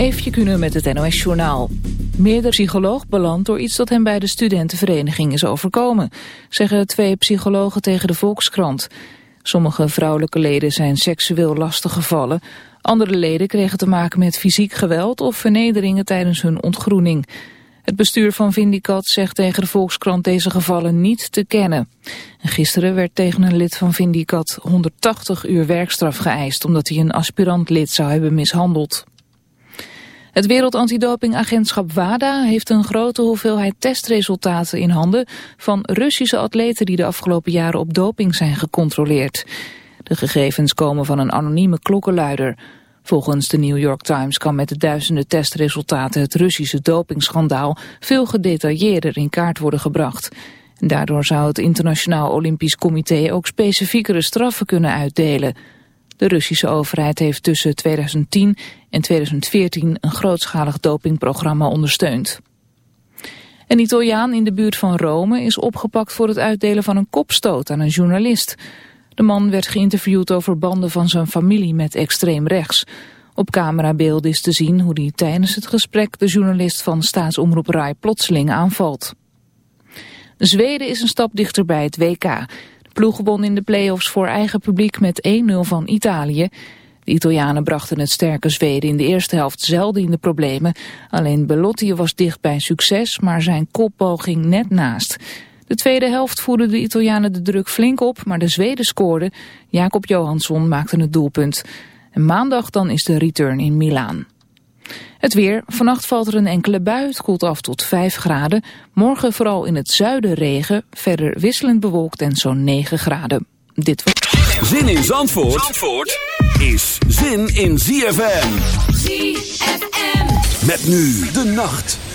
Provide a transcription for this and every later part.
Eefje Kunnen met het NOS Journaal. Meerdere psycholoog belandt door iets dat hem bij de studentenvereniging is overkomen, zeggen twee psychologen tegen de Volkskrant. Sommige vrouwelijke leden zijn seksueel lastiggevallen, andere leden kregen te maken met fysiek geweld of vernederingen tijdens hun ontgroening. Het bestuur van Vindicat zegt tegen de Volkskrant deze gevallen niet te kennen. gisteren werd tegen een lid van Vindicat 180 uur werkstraf geëist... omdat hij een aspirant-lid zou hebben mishandeld. Het Wereld Antidopingagentschap WADA heeft een grote hoeveelheid testresultaten in handen van Russische atleten die de afgelopen jaren op doping zijn gecontroleerd. De gegevens komen van een anonieme klokkenluider. Volgens de New York Times kan met de duizenden testresultaten het Russische dopingschandaal veel gedetailleerder in kaart worden gebracht. Daardoor zou het Internationaal Olympisch Comité ook specifiekere straffen kunnen uitdelen. De Russische overheid heeft tussen 2010 en 2014 een grootschalig dopingprogramma ondersteund. Een Italiaan in de buurt van Rome is opgepakt voor het uitdelen van een kopstoot aan een journalist. De man werd geïnterviewd over banden van zijn familie met extreem rechts. Op camerabeelden is te zien hoe hij tijdens het gesprek de journalist van staatsomroep Rai plotseling aanvalt. Zweden is een stap dichter bij het WK. Ploeg won in de play-offs voor eigen publiek met 1-0 van Italië. De Italianen brachten het sterke Zweden in de eerste helft zelden in de problemen. Alleen Belotti was dicht bij succes, maar zijn kopbal ging net naast. De tweede helft voerden de Italianen de druk flink op, maar de Zweden scoorden. Jacob Johansson maakte het doelpunt. En maandag dan is de return in Milaan. Het weer. Vannacht valt er een enkele bui. Het koelt af tot 5 graden. Morgen vooral in het zuiden regen. Verder wisselend bewolkt en zo'n 9 graden. Dit was... Zin in Zandvoort, Zandvoort is zin in ZFM. ZFM. Met nu de nacht.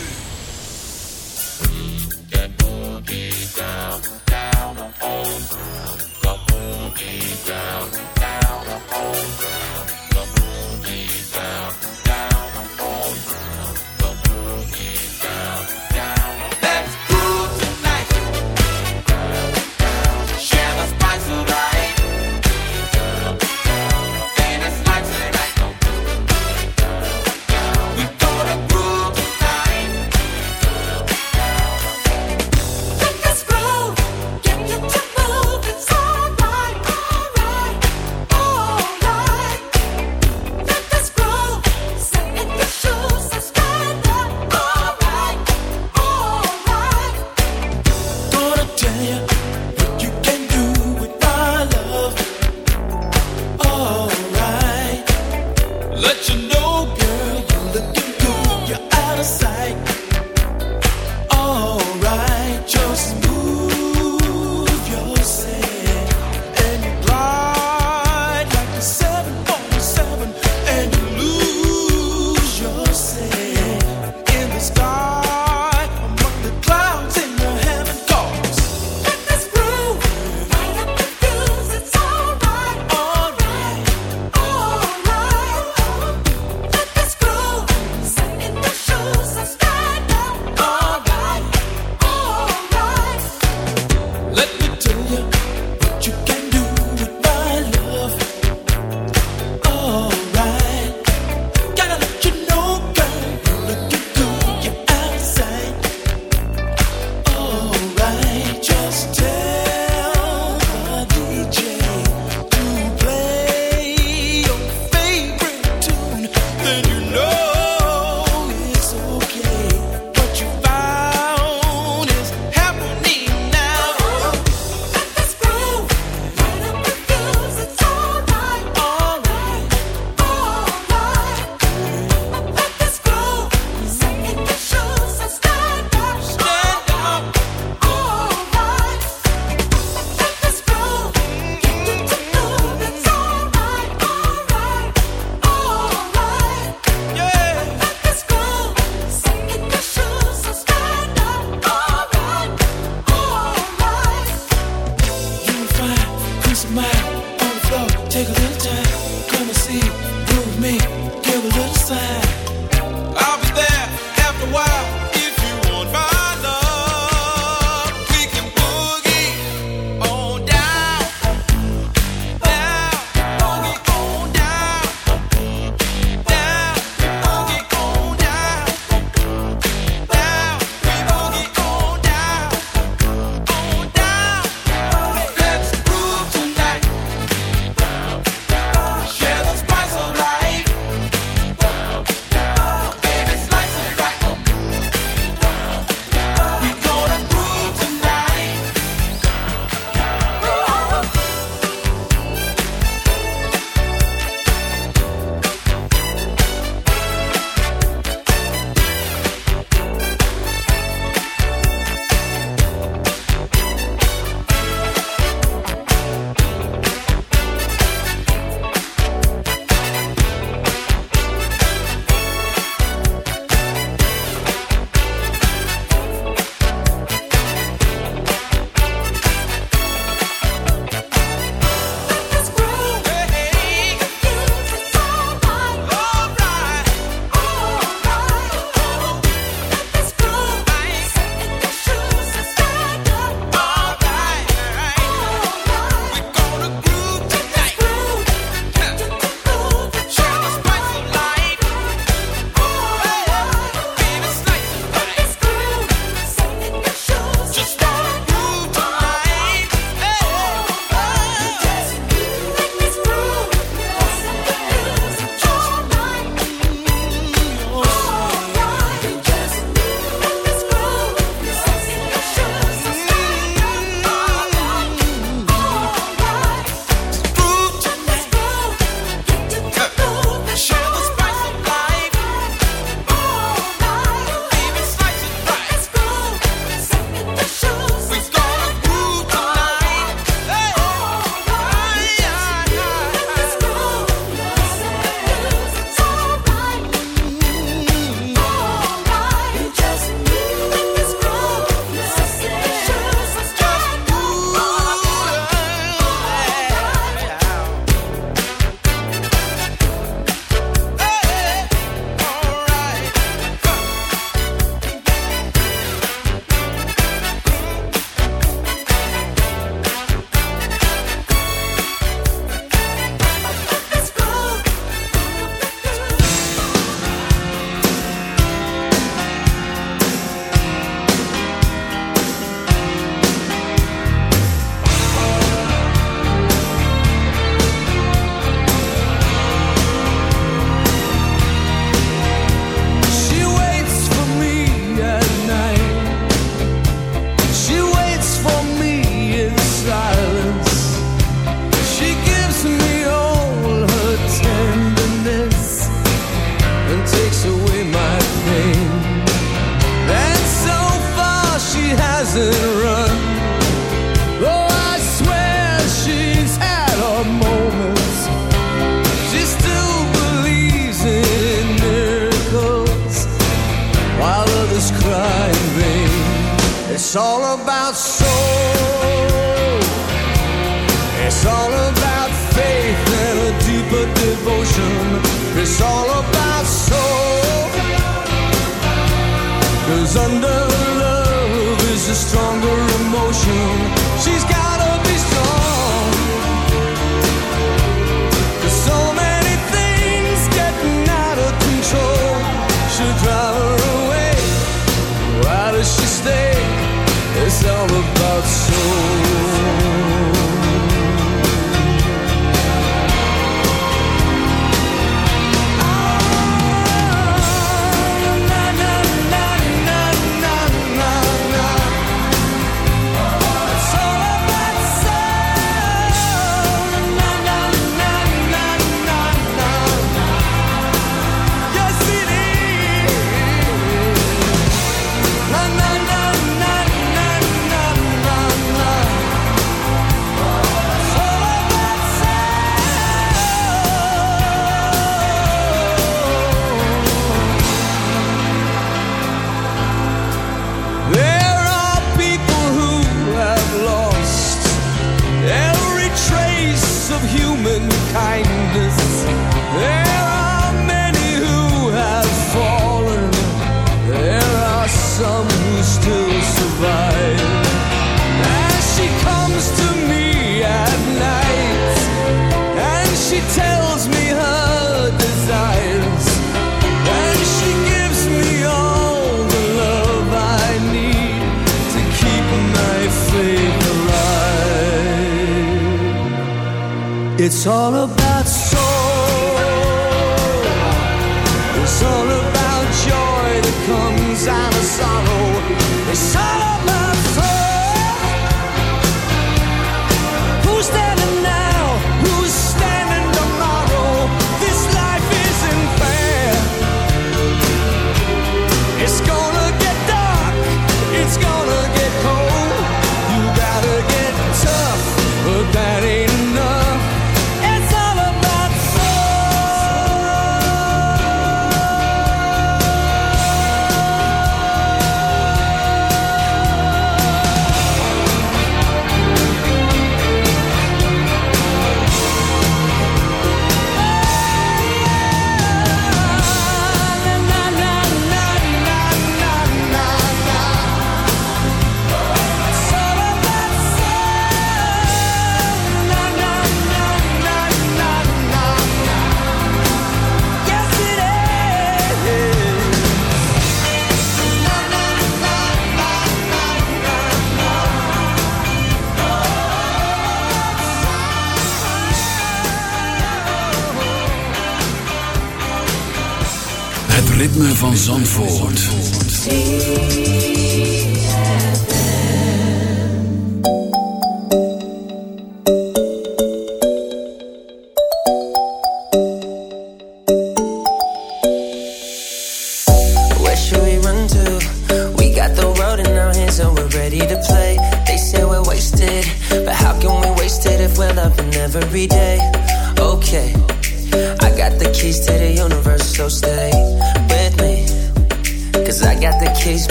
van Zandvoort.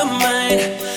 your mind.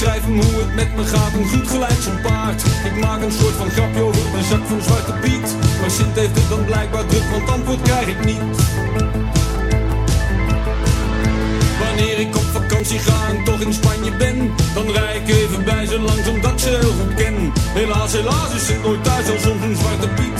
schrijf hem hoe het met me gaat, een goed gelijk zo'n paard. Ik maak een soort van grapje over mijn zak van Zwarte Piet. Maar Sint heeft het dan blijkbaar druk, want antwoord krijg ik niet. Wanneer ik op vakantie ga en toch in Spanje ben, dan rij ik even bij ze langs omdat ze heel goed ken. Helaas, helaas is het nooit thuis, al zonder een Zwarte Piet.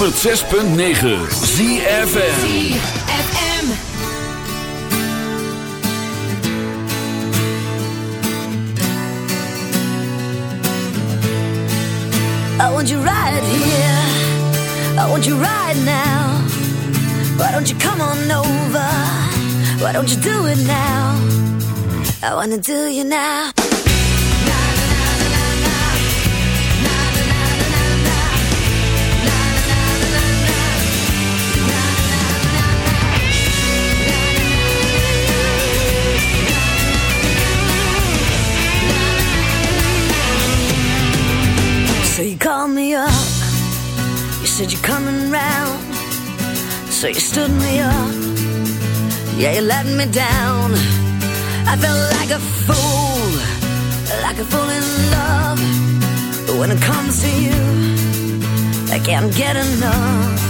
106.9 ZFN I want you right here. I want you right now. Why don't you come on over? Why don't you do it now? I wanna do you now. said you're coming round. So you stood me up. Yeah, you let me down. I felt like a fool, like a fool in love. But when it comes to you, I can't get enough.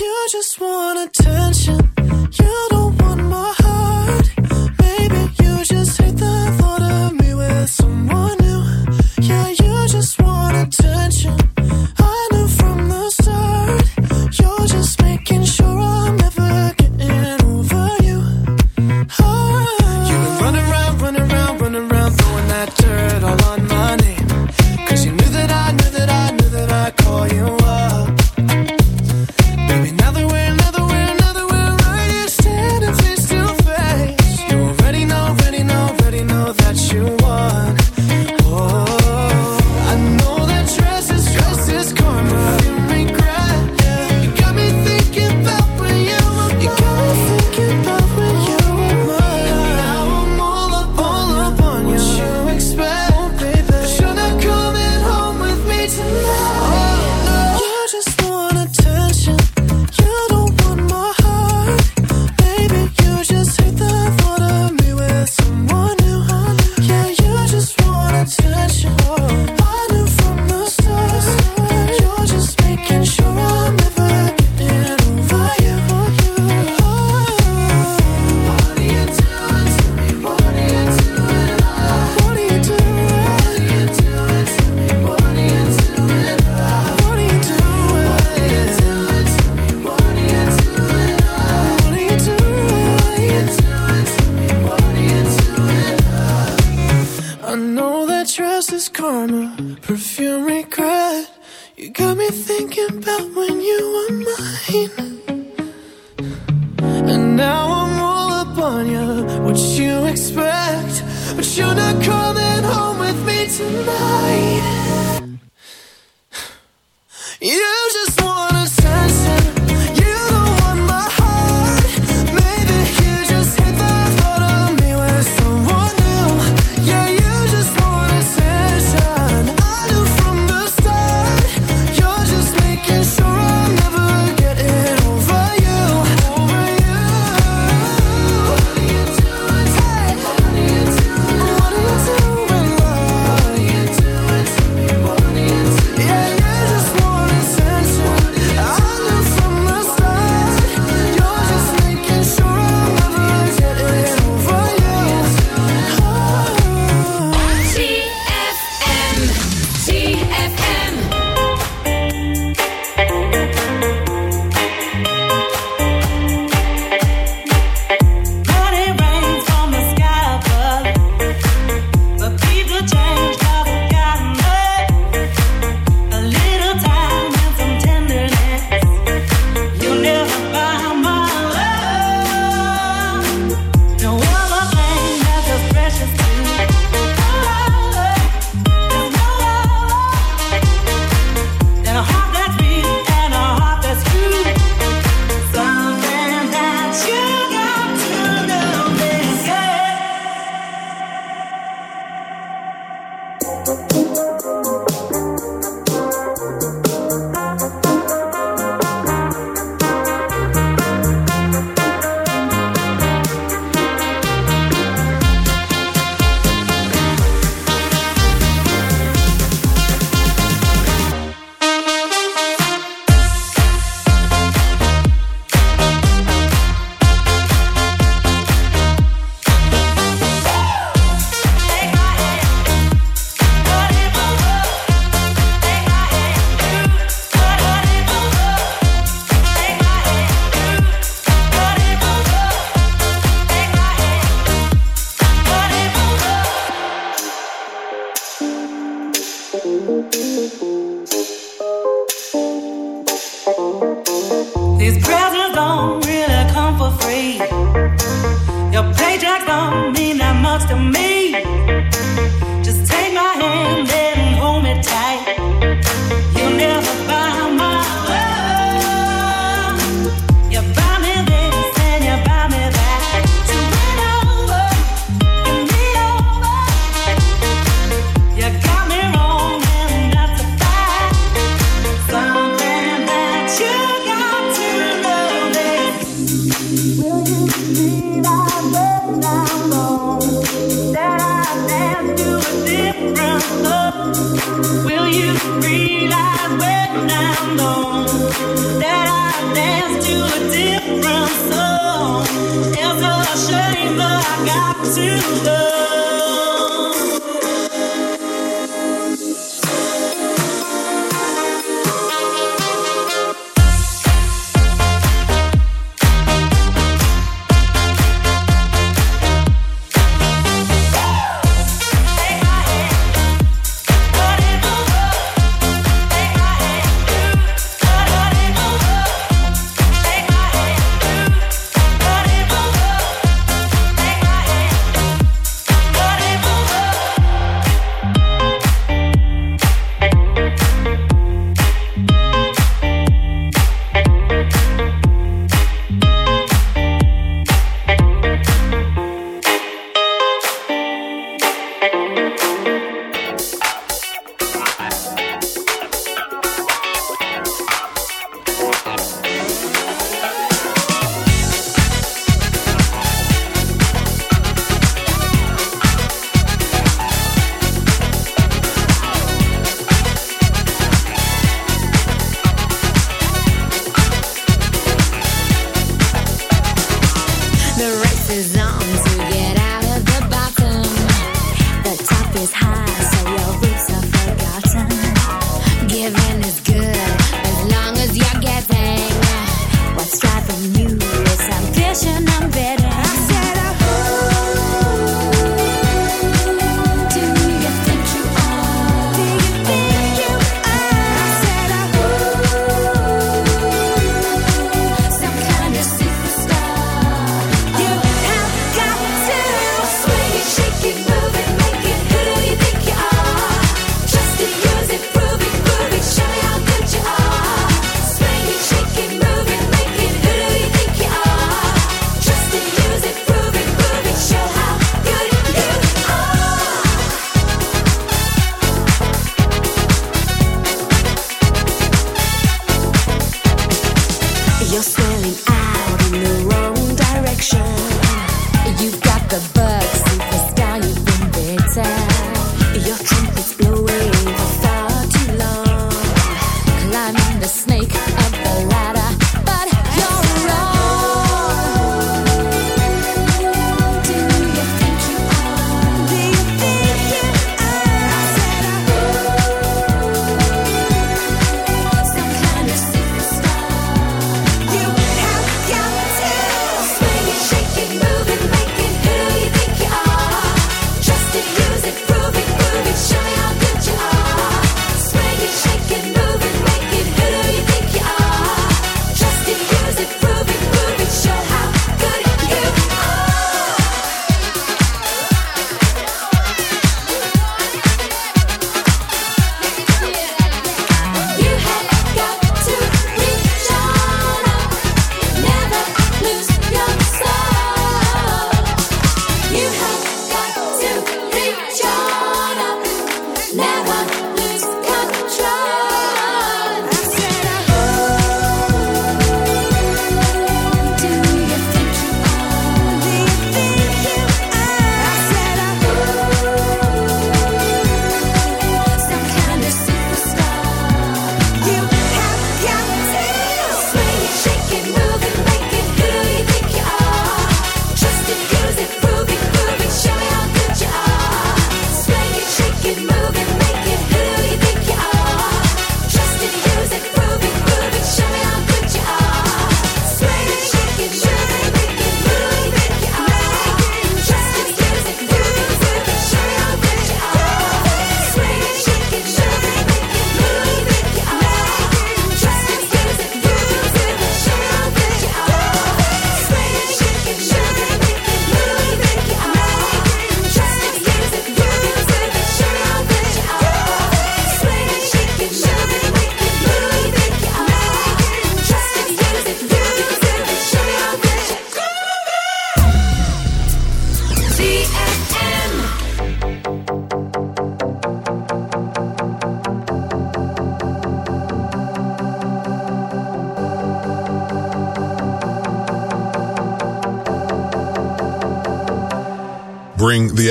You just wanna